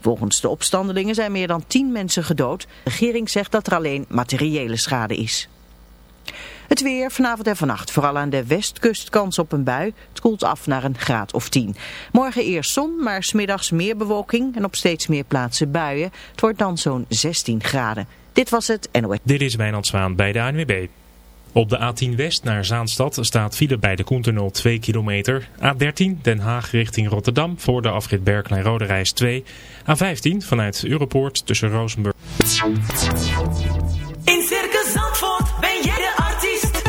Volgens de opstandelingen zijn meer dan tien mensen gedood. De regering zegt dat er alleen materiële schade is. Het weer vanavond en vannacht. Vooral aan de westkust kans op een bui. Het koelt af naar een graad of 10. Morgen eerst zon, maar smiddags meer bewolking en op steeds meer plaatsen buien. Het wordt dan zo'n 16 graden. Dit was het NOS. Dit is Wijnand Zwaan bij de ANWB. Op de A10 West naar Zaanstad staat file bij de Koentunnel 2 kilometer. A13 Den Haag richting Rotterdam voor de afrit Berklein-Rode Reis 2. A15 vanuit Europoort tussen Rozenburg. In Circus Zandvoort ben jij de artiest.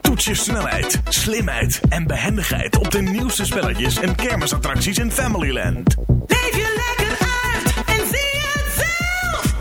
Toets je snelheid, slimheid en behendigheid op de nieuwste spelletjes en kermisattracties in Familyland. Leef je lekker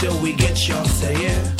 Till we get y'all. Say yeah.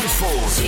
Zandvoort.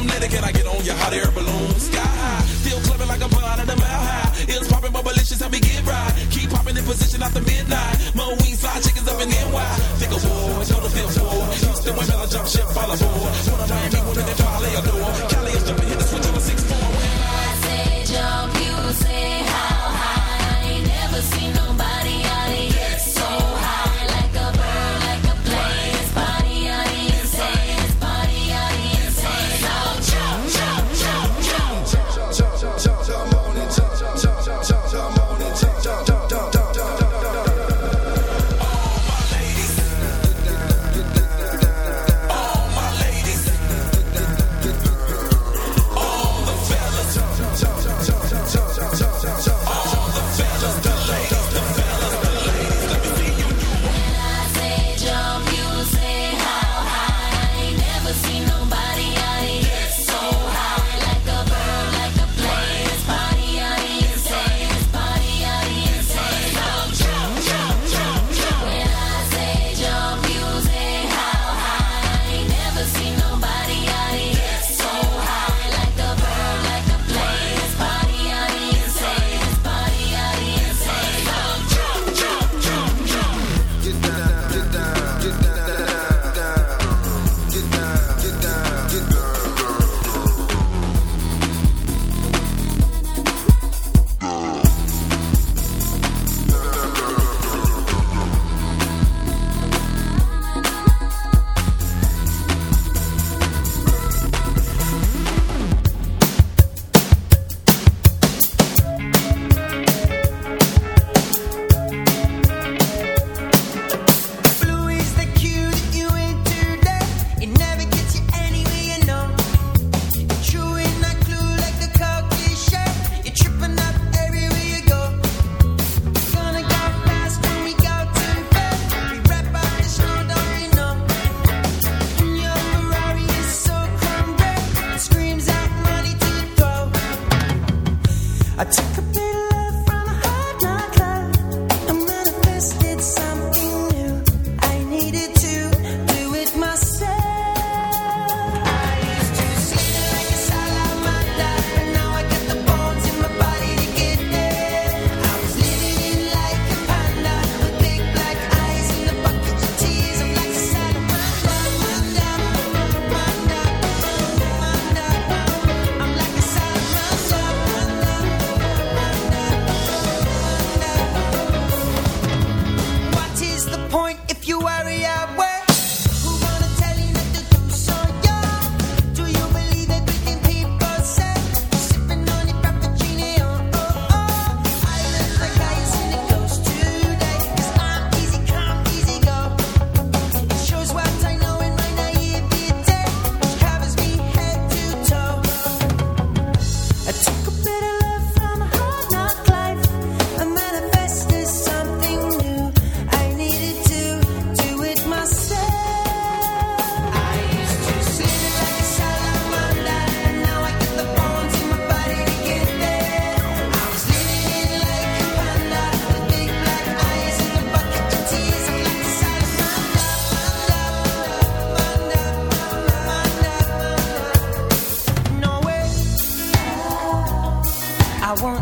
automatic Can I get on your hot air balloon. Sky high, feel clever like a am blind at a mile high. It's popping, but malicious, help me get right. Keep popping in position after midnight. Mo wings, fly chickens up in NY. Think of war, know the feel for. Houston women, Bella jump ship, follow aboard. One of Miami women, they probably adore. Cali is jumping.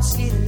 lost it.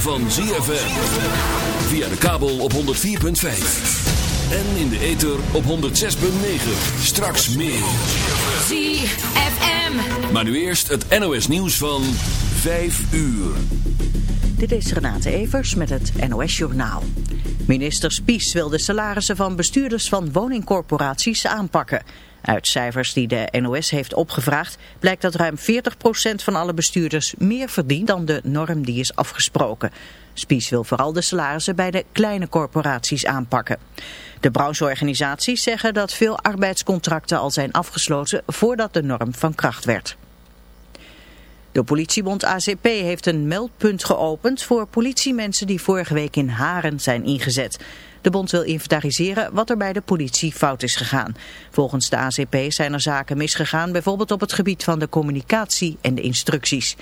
van ZFM. Via de kabel op 104.5. En in de ether op 106.9. Straks meer. ZFM. Maar nu eerst het NOS nieuws van 5 uur. Dit is Renate Evers met het NOS Journaal. Minister Spies wil de salarissen van bestuurders van woningcorporaties aanpakken. Uit cijfers die de NOS heeft opgevraagd blijkt dat ruim 40% van alle bestuurders meer verdient dan de norm die is afgesproken. Spies wil vooral de salarissen bij de kleine corporaties aanpakken. De brancheorganisaties zeggen dat veel arbeidscontracten al zijn afgesloten voordat de norm van kracht werd. De politiebond ACP heeft een meldpunt geopend voor politiemensen die vorige week in Haren zijn ingezet. De bond wil inventariseren wat er bij de politie fout is gegaan. Volgens de ACP zijn er zaken misgegaan, bijvoorbeeld op het gebied van de communicatie en de instructies.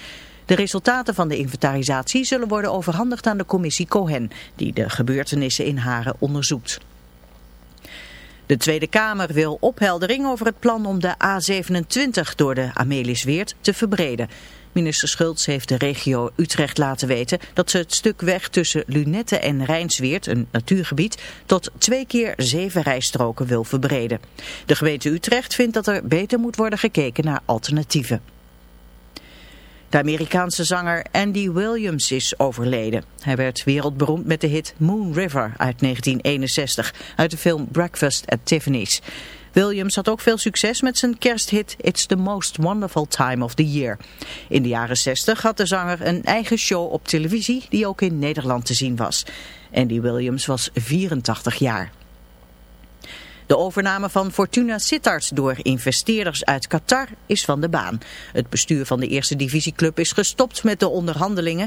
De resultaten van de inventarisatie zullen worden overhandigd aan de commissie Cohen, die de gebeurtenissen in Haren onderzoekt. De Tweede Kamer wil opheldering over het plan om de A27 door de Amelisweert te verbreden. Minister Schultz heeft de regio Utrecht laten weten dat ze het stuk weg tussen Lunette en Rijnsweert, een natuurgebied, tot twee keer zeven rijstroken wil verbreden. De gemeente Utrecht vindt dat er beter moet worden gekeken naar alternatieven. De Amerikaanse zanger Andy Williams is overleden. Hij werd wereldberoemd met de hit Moon River uit 1961 uit de film Breakfast at Tiffany's. Williams had ook veel succes met zijn kersthit It's the Most Wonderful Time of the Year. In de jaren 60 had de zanger een eigen show op televisie die ook in Nederland te zien was. Andy Williams was 84 jaar. De overname van Fortuna Sittard door investeerders uit Qatar is van de baan. Het bestuur van de eerste divisieclub is gestopt met de onderhandelingen